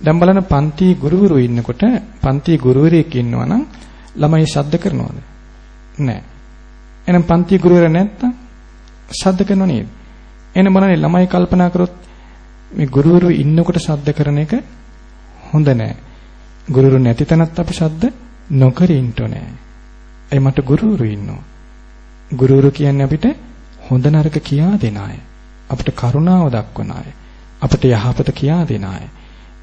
දැන් බලන්න පන්ති ගුරුවරු ඉන්නකොට පන්ති ගුරුවරයෙක් ඉන්නවා නම් ළමයි ශබ්ද කරනවද? නැහැ. එහෙනම් පන්ති ගුරුවරයා නැත්තම් ශබ්ද කරනව නේද? එහෙනම් බලන්න ළමයි කල්පනා කරොත් මේ ගුරුවරු ඉන්නකොට ශබ්ද කරන එක හොඳ නෑ. ගුරුවරු නැති තැනත් අපි ශබ්ද නොකර ඉන්න ඕනේ. ඒ මට ගුරුවරු ඉන්නවා. ගුරුවරු කියන්නේ අපිට හොඳ නරක කියා දෙන අය. අපිට කරුණාව දක්වන අය. අපිට යහපත කියා දෙන අය.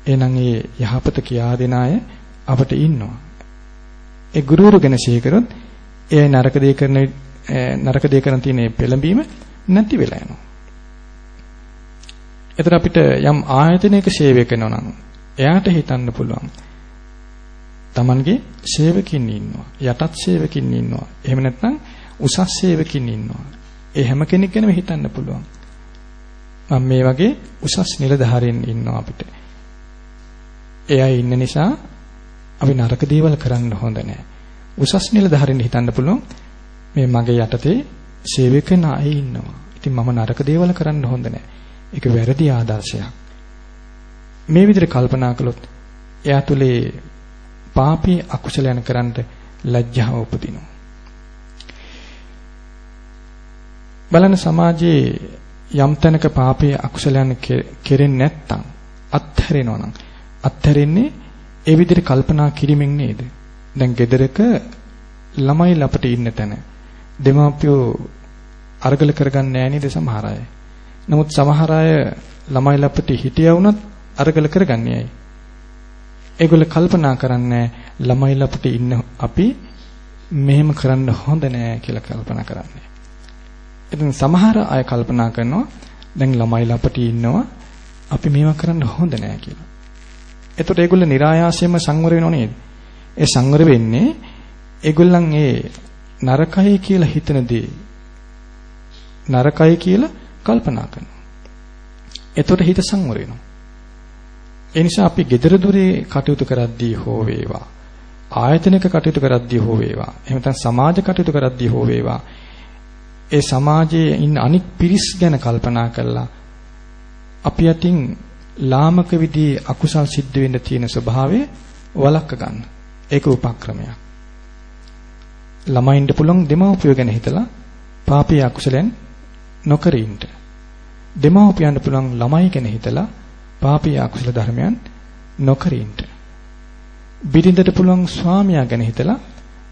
එහෙනම් ඒ යහපත කියා දෙන අය අපිට ඉන්නවා. ඒ ගුරුවරු ගැන ශේකරොත් ඒ නරක දේ කරන නරක දේ කරන තියෙන පෙළඹීම නැති වෙලා යනවා. එතන අපිට යම් ආයතනයක සේවය කරනවා නම් එයාට හිතන්න පුළුවන්. Tamanගේ සේවකින් ඉන්නවා. යටත් සේවකින් ඉන්නවා. එහෙම නැත්නම් උසස් සේවකින් ඉන්නවා. ඒ හැම කෙනෙක් ගැනම හිතන්න පුළුවන්. මම මේ වගේ උසස් නිලධාරීන් ඉන්නවා අපිට. එයා ඉන්න නිසා අපි නරක දේවල් කරන්න හොඳ නැහැ. උසස් නිලධාරීන් හිතන්න පුළුවන් මේ මගේ යටතේ සේවකන අය ඉන්නවා. ඉතින් මම නරක දේවල් කරන්න හොඳ නැහැ. ඒක වැරදි ආදර්ශයක්. මේ විදිහට කල්පනා කළොත් එයා තුලේ පාපී අකුසලයන් කරන්න ලැජ්ජාව උපදිනවා. බලන්න සමාජයේ යම් තැනක පාපයේ අකුසලයන් කෙරෙන්නේ නැත්තම් අත්හැරෙනවා නම් අත්හැරෙන්නේ ඒ විදිහට කල්පනා කිරීමෙන් නේද? දැන් ගෙදරක ළමයි ලපට ඉන්න තැන දෙමාපියෝ අරගල කරගන්නේ නැහැ නේද සමහර අය. නමුත් සමහර අය ළමයි ලපට හිටියා වුණත් අරගල කරගන්නේ ඇයි? ඒගොල්ලෝ කල්පනා කරන්නේ ළමයි ලපට ඉන්න අපි මෙහෙම කරන්න හොඳ නෑ කියලා කල්පනා කරන්නේ. ඉතින් සමහර අය කල්පනා කරනවා දැන් ළමයි ලපට ඉන්නවා අපි මේවා කරන්න හොඳ නෑ කියලා. එතකොට ඒගොල්ලෝ નિરાයාසයෙන්ම සංවර වෙනව නේද? ඒ සංවර වෙන්නේ ඒගොල්ලන් ඒ නරකයි කියලා හිතන දේ නරකයි කියලා කල්පනා කරනවා. එතකොට හිත සංවර වෙනවා. ඒ නිසා අපි gedara dure කටයුතු කරද්දී හෝ වේවා ආයතනික කටයුතු කරද්දී හෝ වේවා එහෙම නැත්නම් සමාජ කටයුතු කරද්දී හෝ වේවා ඒ සමාජයේ ඉන්න අනික් පිරිස් ගැන කල්පනා කරලා අපි අතින් ලාමක විදිහේ අකුසල් සිද්ධ වෙන්න තියෙන ස්වභාවය වළක්ව ගන්න. ඒක උපක්‍රමයක්. ළමයින්ට පුළුවන් දෙමව්පියෝ ගැන හිතලා පාපී අකුසලෙන් නොකර ඉන්න. දෙමව්පියන්ට පුළුවන් ළමයි ගැන හිතලා පාපී අකුසල ධර්මයන් නොකර ඉන්න. බිරිඳට පුළුවන් ස්වාමියා ගැන හිතලා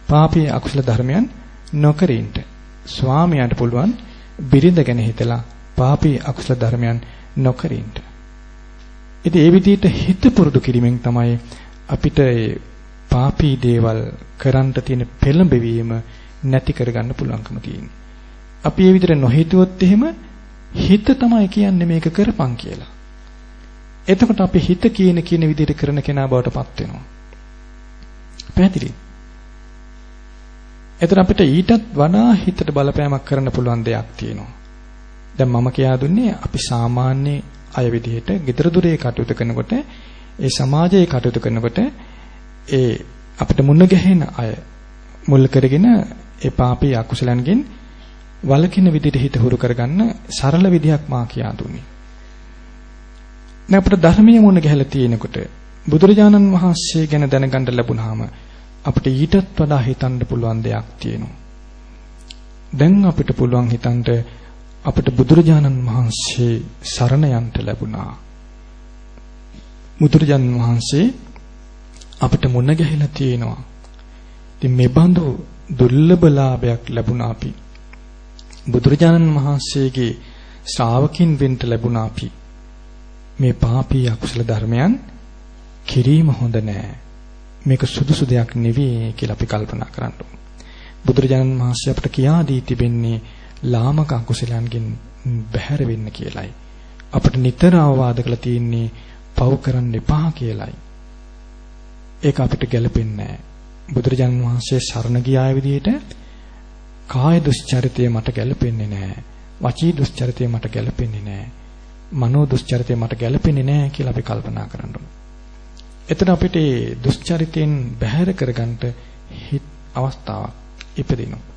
පාපී අකුසල ධර්මයන් නොකර ඉන්න. ස්වාමියාට පුළුවන් බිරිඳ ගැන හිතලා පාපී අකුසල ධර්මයන් නොකර ඉන්න. ඉතින් ඒ විදිහට හිත පුරුදු කිරීමෙන් තමයි අපිට පාපී දේවල් කරන්න තියෙන පෙළඹවීම නැති කරගන්න පුළුවන්කම තියෙන්නේ. අපි මේ විදිහට නොහිතුවොත් එහෙම හිත තමයි කියන්නේ මේක කරපන් කියලා. එතකොට අපි හිත කියන කියන විදිහට කරන කෙනා බවට පත් වෙනවා. පැහැදිලි? එතන අපිට ඊටත් වඩා හිතට බලපෑමක් කරන්න පුළුවන් දෙයක් තියෙනවා. දැන් මම කියා දුන්නේ අපි සාමාන්‍ය අය විදිහට gedara dure කටයුතු කරනකොට ඒ සමාජයේ කටයුතු කරනකොට ඒ අපිට මුණ ගැහෙන අය මුල් කරගෙන ඒ පාපී අකුසලයන්ගෙන් වලකින විදිහට හිත හුරු කරගන්න සරල විදිහක් මා කියා දුන්නේ. දැන් අපිට ධර්මයේ මුණ ගැහලා තියෙනකොට බුදුරජාණන් වහන්සේ ගැන දැනගන්න ලැබුණාම අපිට ඊටත් වඩා හිතන්න පුළුවන් දෙයක් තියෙනවා. දැන් අපිට පුළුවන් හිතන්න අපිට බුදුරජාණන් වහන්සේ සරණ යන්න ලැබුණා. බුදුරජාණන් වහන්සේ අපිට මුණ ගැහිලා තියෙනවා. ඉතින් මේ බඳු දුර්ලභ ලාභයක් ලැබුණා අපි. බුදුරජාණන් වහන්සේගේ ශ්‍රාවකින් වෙන්න ලැබුණා අපි. මේ පාපී අකුසල ධර්මයන් කිරීම හොඳ නෑ. මේක සුදුසු දෙයක් නෙවෙයි කියලා අපි කල්පනා කරන්න ඕන. බුදුරජාණන් වහන්සේ අපට කියා දී තිබෙන්නේ ලාමක අකුසලයන්ගෙන් බැහැර වෙන්න කියලයි. අපට නිතර අවවාද කරලා තියෙන්නේ පව් කරන්න එපා කියලයි. ඒක අපිට ගැලපෙන්නේ නැහැ. බුදුරජාණන් වහන්සේ සරණ ගියාය විදිහට කාය දුස්චරිතය මට ගැලපෙන්නේ නැහැ. වචී දුස්චරිතය මට ගැලපෙන්නේ නැහැ. මනෝ දුස්චරිතය මට ගැලපෙන්නේ නැහැ කියලා අපි කල්පනා කරන්න ඕනේ. එතන අපිට මේ දුස්චරිතයෙන් බැහැර කරගන්න හිත අවස්ථාවක් ඉපදිනවා.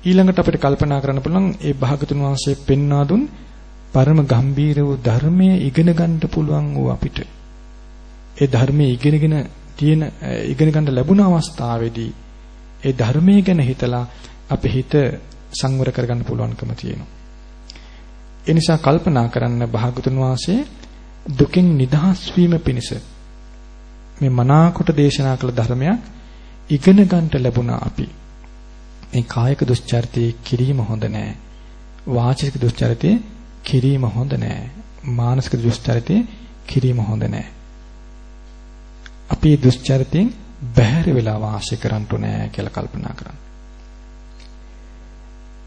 ඊළඟට අපිට කල්පනා කරන්න පුළුවන් ඒ භාගතුන් වහන්සේ පෙන්වා දුන් පරම ගම්බීර වූ ධර්මයේ ඉගෙන ගන්න පුළුවන් වූ අපිට ඒ ධර්මයේ ඉගෙනගෙන තියෙන ඉගෙන ගන්න ලැබුණ අවස්ථාවේදී ඒ ධර්මයේ ගැන හිතලා අපේ හිත සංවර කරගන්න පුළුවන්කම තියෙනවා. ඒ නිසා කල්පනා කරන්න භාගතුන් වහන්සේ දුකින් නිදහස් වීම පිණිස මේ මනාකොට දේශනා කළ ධර්මයක් ඉගෙන ගන්නට ලැබුණා අපි. මේ කායික දුස්චරිතයේ කිරීම හොඳ නෑ. වාචික දුස්චරිතයේ කිරීම හොඳ නෑ. මානසික දුස්චරිතයේ කිරීම හොඳ නෑ. අපි දුස්චරිතෙන් බැහැර වෙලා වාසය කරන්න ඕනේ කියලා කල්පනා කරන්න.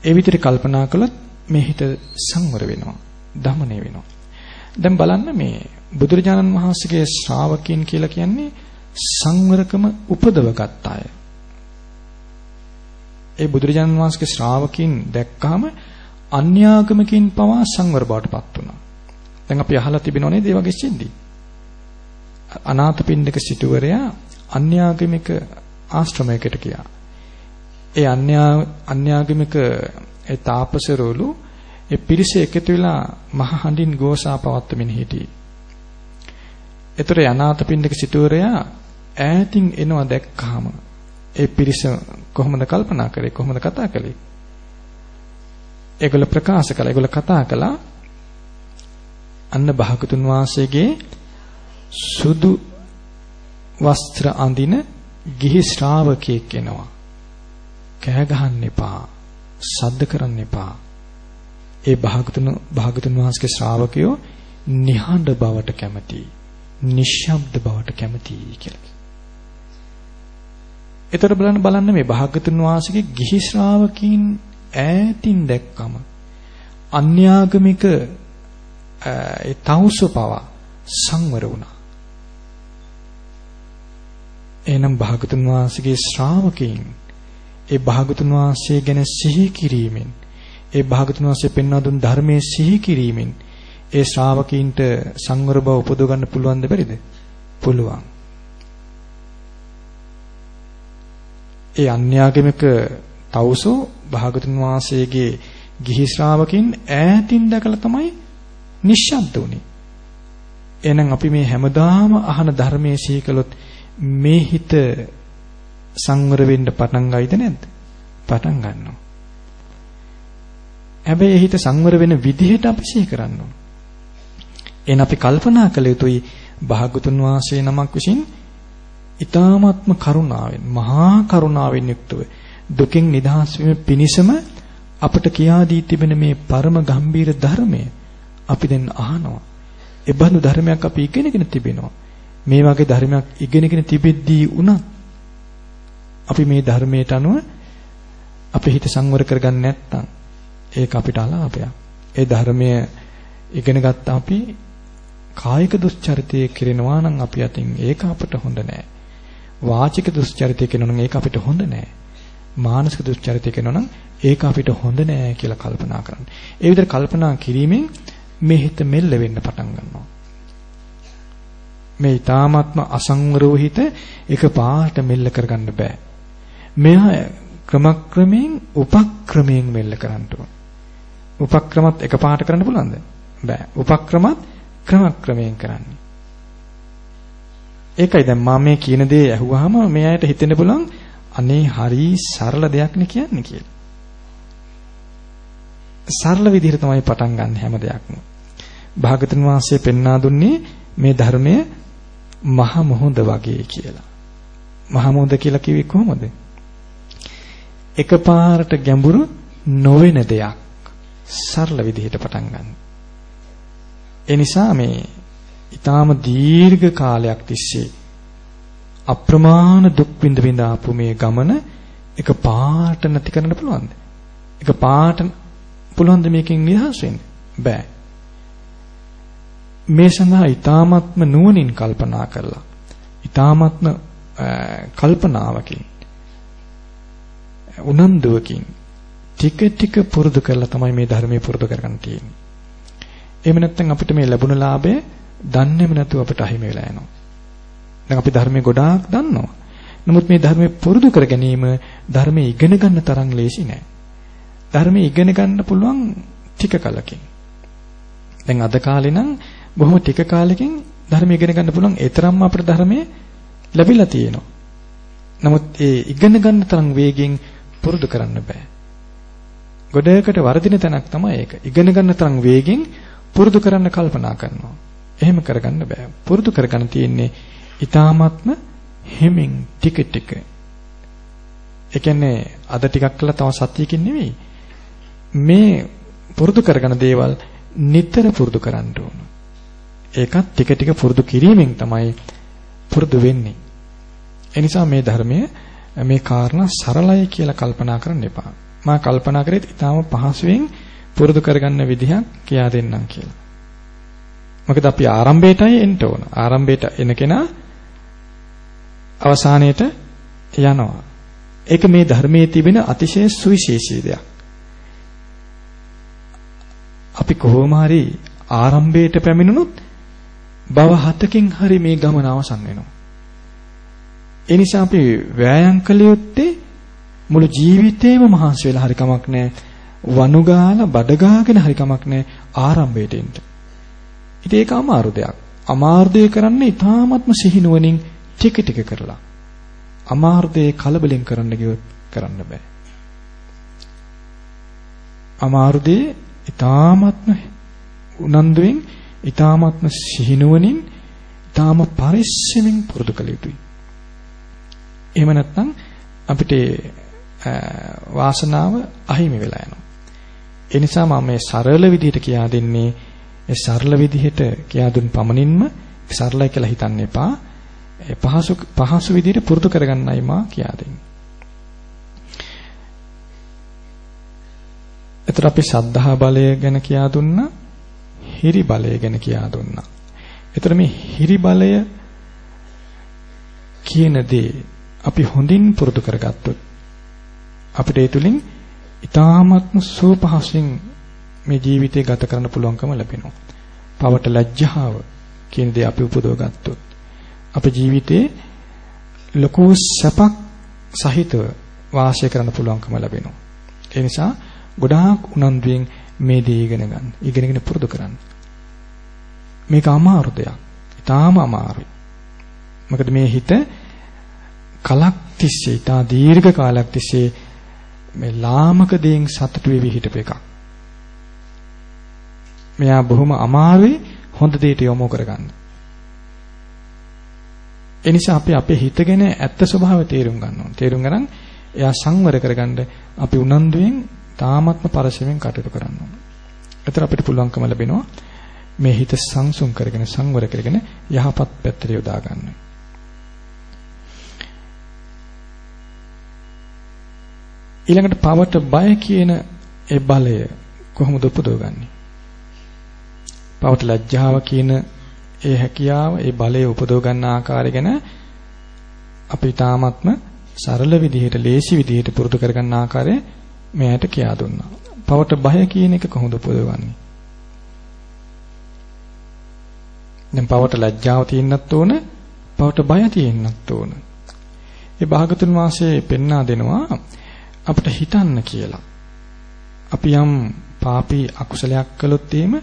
ඒ විදිහට කල්පනා කළොත් මේ හිත සංවර වෙනවා, දමණය වෙනවා. දැන් බලන්න මේ බුදුරජාණන් වහන්සේගේ ශ්‍රාවකයන් කියලා කියන්නේ සංවරකම උපදවගත් අය. ඒ බුදුරජාණන් වහන්සේගේ ශ්‍රාවකයන් දැක්කහම අන්‍යාගමකින් පවා සංවර බවටපත් වුණා. දැන් අපි අහලා තිබෙනව නේද මේ වගේ සිද්ධි? අනාථපිණ්ඩික සිටුවරයා අන්‍යාගමික ආශ්‍රමයකට ගියා. ඒ අන්‍යා අන්‍යාගමික ඒ තාපසරෝලු ඒ පිරිස එකතු වෙලා මහ හඬින් ගෝසා පවත්වමින් හිටියේ. ඒතර අනාථපිණ්ඩික සිටුවරයා ඈතින් එනවා දැක්කාම ඒ පිරිස කොහොමද කල්පනා කරේ කොහොමද කතා කළේ? ඒගොල්ල ප්‍රකාශ කළා. ඒගොල්ල කතා කළා අන්න භාගතුන් වහන්සේගේ සුදු වස්ත්‍ර අඳින ගිහි ශ්‍රාවකයෙක් එනවා. කෑ ගහන්න එපා. සද්ද කරන්න එපා. ඒ භාගතුන් භාගතුන් වහන්සේගේ ශ්‍රාවකයෝ නිහඬ බවට කැමති. නිශ්ශබ්ද බවට කැමති කියලා. ඒතර බලන්න බලන්න මේ භාගතුන් වහන්සේගේ ගිහි ශ්‍රාවකීන් ඈතින් දැක්කම අන්‍යාගමික ඒ තවුස පවා සංවර වුණා. එනම් භාගතුන් වහන්සේගේ ශ්‍රාවකයන් ඒ භාගතුන් වහන්සේ ගැන සිහි කිරීමෙන් ඒ භාගතුන් වහන්සේ පෙන්වා දුන් ධර්මයේ සිහි කිරීමෙන් ඒ ශ්‍රාවකීන්ට සංවර බව උපදව ගන්න පුළුවන්ද බැරිද? පුළුවන්. ඒ අන්‍යාගමික තවුසෝ භාගතුන් වහන්සේගේ ගිහි ශ්‍රාවකින් ඈතින් දැකලා තමයි නිශ්ශබ්ද වුනේ. එහෙනම් අපි මේ හැමදාම අහන ධර්මයේ සීකලොත් මේ හිත සංවර වෙන්න පටන් ගයිද නැද්ද? පටන් ගන්නවා. හැබැයි හිත සංවර වෙන විදිහට අපි සිහි කරන්න ඕන. එහෙනම් අපි කල්පනා කළ යුතුයි භාගතුන් වහන්සේ නමක් විසින් ඊ타ත්ම කරුණාවෙන් මහා කරුණාවෙන් යුක්තව දුකින් නිදහස් වීම පිණිසම අපට කියා දී තිබෙන මේ පරම ගම්බීර ධර්මය අපි දැන් අහනවා. ඒ බඳු ධර්මයක් අපි ඉගෙනගෙන තිබෙනවා. මේ වගේ ධර්මයක් ඉගෙනගෙන තිබෙද්දී උනත් අපි මේ ධර්මයට අනුව අපේ හිත සංවර කරගන්න නැත්නම් ඒක අපිට අලාභයක්. ඒ ධර්මය ඉගෙන ගත්ත අපි කායික දුස්චරිතය කිරෙනවා නම් අපි අතින් ඒක අපට හොඳ නෑ. වාචික දුස්චරිතය කරනවා නම් ඒක අපිට හොඳ නෑ. මානසික දුස්චරිතය කරනවා නම් ඒක අපිට හොඳ නෑ කියලා කල්පනා කරන්න. ඒ විදිහට කල්පනා කිරීමෙන් මේ හිත මෙල්ල වෙන්න පටන් ගන්නවා. මේ ඊ타ත්ම අසංවරව හිත එක පාට මෙල්ල කරගන්න බෑ. මෙයා ක්‍රමක්‍රමයෙන් උපක්‍රමයෙන් මෙල්ල කරන්න ඕන. උපක්‍රමත් එක පාට කරන්න පුළුවන්ද? බෑ. උපක්‍රමත් ක්‍රමක්‍රමයෙන් කරන්නේ. ඒකයි දැන් මම මේ කියන දේ ඇහුවාම මේ අයට හිතෙන්න පුළුවන් අනේ හරි සරල දෙයක් නේ කියන්නේ කියලා. සරල විදිහට තමයි පටන් ගන්න හැම දෙයක්ම. භාගතුන් වහන්සේ පෙන්වා දුන්නේ මේ ධර්මය මහ මොහොඳ වගේ කියලා. මහ මොහොඳ කියලා කිව්වේ කොහොමද? එකපාරට ගැඹුරු නොවන දෙයක් සරල විදිහට පටන් ගන්න. ඒ නිසා මේ ඊටාම දීර්ඝ කාලයක් තිස්සේ අප්‍රමාණ දුක් විඳ විඳ ආපු මේ ගමන එක පාට නැති කරන්න පුළුවන්ද? එක පාට පුළුවන්ද මේකෙන් නිදහස් වෙන්න? බෑ. මේ සඳහා ඊ타මත්ම නුවණින් කල්පනා කරලා ඊ타මත්ම කල්පනාවකින් උනන්දුවකින් ටික ටික පුරුදු කරලා තමයි මේ ධර්මයේ පුරුදු කරගන්න තියෙන්නේ. එහෙම නැත්නම් අපිට මේ ලැබුණ ලාභය දන්නේම නැතුව අපිට අහිමි වෙලා යනවා. දැන් අපි ධර්මයේ ගොඩාක් දන්නවා. නමුත් මේ ධර්මයේ පුරුදු කර ගැනීම ධර්මයේ ඉගෙන ගන්න තරම් ලේසි නෑ. ධර්මයේ ඉගෙන ගන්න පුළුවන් ටික කලකින්. දැන් අද කාලේ නම් බොහොම ටික කාලෙකින් ධර්මය ඉගෙන ගන්න පුළුවන් ඒ තරම්ම අපිට ධර්මයේ ලැබිලා තියෙනවා. නමුත් ඒ ඉගෙන ගන්න තරම් වේගෙන් පුරුදු කරන්න බෑ. ගොඩකට වර්ධින තැනක් තමයි ඒක. ඉගෙන ගන්න තරම් වේගෙන් පුරුදු කරන්න කල්පනා කරනවා. එහෙම කරගන්න බෑ. පුරුදු කරගන්න තියෙන්නේ ඊ타ත්ම හිමින් ටික ටික. ඒ කියන්නේ අද ටිකක් කළා තව සත්‍යකින් නෙවෙයි. මේ පුරුදු කරගන්න දේවල් නිතර පුරුදු කරන්න ඕන. ඒකත් ටික ටික පුරුදු කිරීමෙන් තමයි පුරුදු වෙන්නේ. ඒ නිසා මේ ධර්මයේ මේ කාරණා සරලයි කියලා කල්පනා කරන්න එපා. මා කල්පනා කරේත් ඊටාම පහසුවෙන් පුරුදු කරගන්න විදිහක් කියා දෙන්නම් කියලා. මොකද අපි ආරම්භයටයි එන්න ඕන. ආරම්භයට එන කෙනා අවසානයේට යනවා. ඒක මේ ධර්මයේ තිබෙන අතිශය සුවිශේෂී දෙයක්. අපි කොහොම හරි ආරම්භයට පැමිණුණොත් භව හතකින් හරි මේ ගමන අවසන් වෙනවා. ඒ නිසා අපි වෑයම් කළ යුත්තේ මුළු ජීවිතේම මහන්සි වෙලා හරි කමක් නැහැ. වනුගාලා බඩගාගෙන හරි කමක් නැහැ ආරම්භයට එන්න. ඉතින් ඒක අමාරු දෙයක්. අමාර්ධය කරන්නේ ඊ타ත්ම සිහිනුවණින් ටික ටික කරලා. අමාර්ධයේ කලබලෙන් කරන්න ගියොත් කරන්න බෑ. අමාර්ධයේ ඊ타ත්ම උනන්දුවෙන් ඊ타ත්ම සිහිනුවණින් ඊ타ම පරිස්සමෙන් පුරුදු කළ යුතුයි. එහෙම නැත්නම් අපිට වාසනාව අහිමි වෙලා යනවා. ඒ නිසා මම මේ සරල විදිහට කියා දෙන්නේ සරල විදිහට කියා දුන් පමණින්ම සරලයි කියලා හිතන්න එපා. පහසු පහසු විදිහට පුරුදු කරගන්නයි මා කියා දෙන්නේ. එතකොට අපි සද්ධා බලය ගැන කියා දුන්නා. හිරි බලය ගැන කියා දුන්නා. එතකොට මේ හිරි බලය කියන දේ අපි හොඳින් පුරුදු කරගත්තොත් අපිට ඒ තුලින් ඊ타ත්ම සූපහසින් මේ ජීවිතය ගත කරන්න පුළුවන්කම ලැබෙනවා. පවට ලැජ්ජාව කියන දේ අපි උපදව ගත්තොත් අපේ ජීවිතේ ලොකු සැපක් සහිතව වාසය කරන්න පුළුවන්කම ලැබෙනවා. ඒ නිසා ගොඩාක් උනන්දුවෙන් මේ දේ ඉගෙන ගන්න. ඉගෙනගෙන පුරුදු කරන්න. මේක අමාරු දෙයක්. ඊටාම අමාරුයි. මොකද මේ හිත කලක් තිස්සේ ඊටා දීර්ඝ කාලයක් තිස්සේ මේ ලාමක දේන් සතුටු වෙවි හිටපු එකක්. මෙයා බොහොම අමාරුයි හොඳ දෙයට යොමු කරගන්න. ඒ නිසා අපි අපේ හිතගෙන ඇත්ත ස්වභාවය තේරුම් ගන්න ඕනේ. තේරුම් ගන්න එයා සංවර කරගන්න අපි උනන්දුවෙන් තාමත්ම පරිශ්‍රමෙන් කටයුතු කරන්න ඕනේ. එතන අපිට පුළුවන්කම ලැබෙනවා මේ හිත සංසුන් කරගෙන සංවර කරගෙන යහපත් පැත්තට යොදා ගන්න. ඊළඟට පවට බය කියන ඒ බලය කොහොමද උපදවගන්නේ? පවට ලැජ්ජාව කියන ඒ හැකියාව, ඒ බලය උපදව ගන්න ආකාරය ගැන අපි තාමත්ම සරල විදිහට, ලේසි විදිහට පුරුදු කරගන්න ආකාරය මෙයාට කියා දුන්නා. පවට බය කියන එක කොහොමද උපදවන්නේ? දැන් පවට ලැජ්ජාව තියෙන්නත් ඕන, පවට බය තියෙන්නත් ඕන. ඒ භාගතුන් වාසේ පෙන්වා දෙනවා අපිට හිතන්න කියලා. අපි යම් පාපී අකුසලයක් කළොත් එහෙම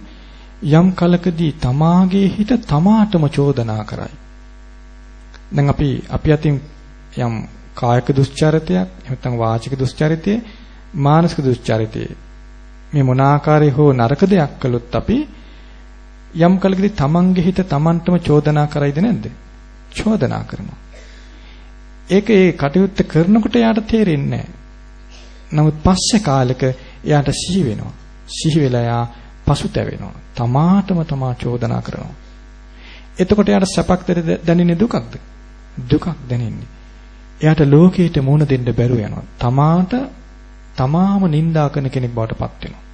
යම් කලකදී තමාගේ හිත තමාටම චෝදනා කරයි. දැන් අපි අපි අතින් යම් කායික දුස්චරිතයක් නැත්නම් වාචික දුස්චරිතය මානසික දුස්චරිතය මේ මොන ආකාරයේ හෝ නරක දෙයක් කළොත් අපි යම් කලකදී තමන්ගේ හිත තමන්ටම චෝදනා කරයිද නැද්ද? චෝදනා කරනවා. ඒක ඒ කටයුත්ත කරනකොට යාට තේරෙන්නේ නැහැ. නමුත් පස්සේ කාලෙක එයාට සිහි වෙනවා. සිහි වෙලා යා පසුතැවෙනවා. තමාටම තමා චෝදනා කරනවා. එතකොට එයාට සැපක් දැනෙන්නේ දුකක්ද? දුකක් දැනෙන්නේ. එයාට ලෝකයට මුහුණ දෙන්න බැරුව යනවා. තමාට තමාම නිඳා කරන කෙනෙක් බවට පත් වෙනවා.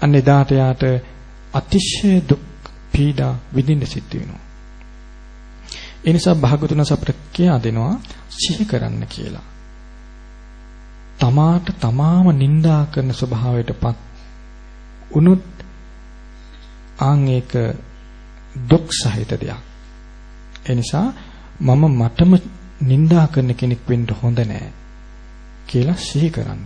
අන්න එදාට යාට අතිශය දුක් පීඩා විඳින්න සිද්ධ වෙනවා. ඒ නිසා භාගතුන අපට කියා දෙනවා සිහි කරන්න කියලා. තමාට තමාම නිඳා කරන ස්වභාවයටපත් උනුත් ආන් ඒක දුක් සහිත දෙයක්. ඒ නිසා මම මටම නිඳා කරන කෙනෙක් වෙන්න හොඳ නෑ කියලා සිහි කරන්න.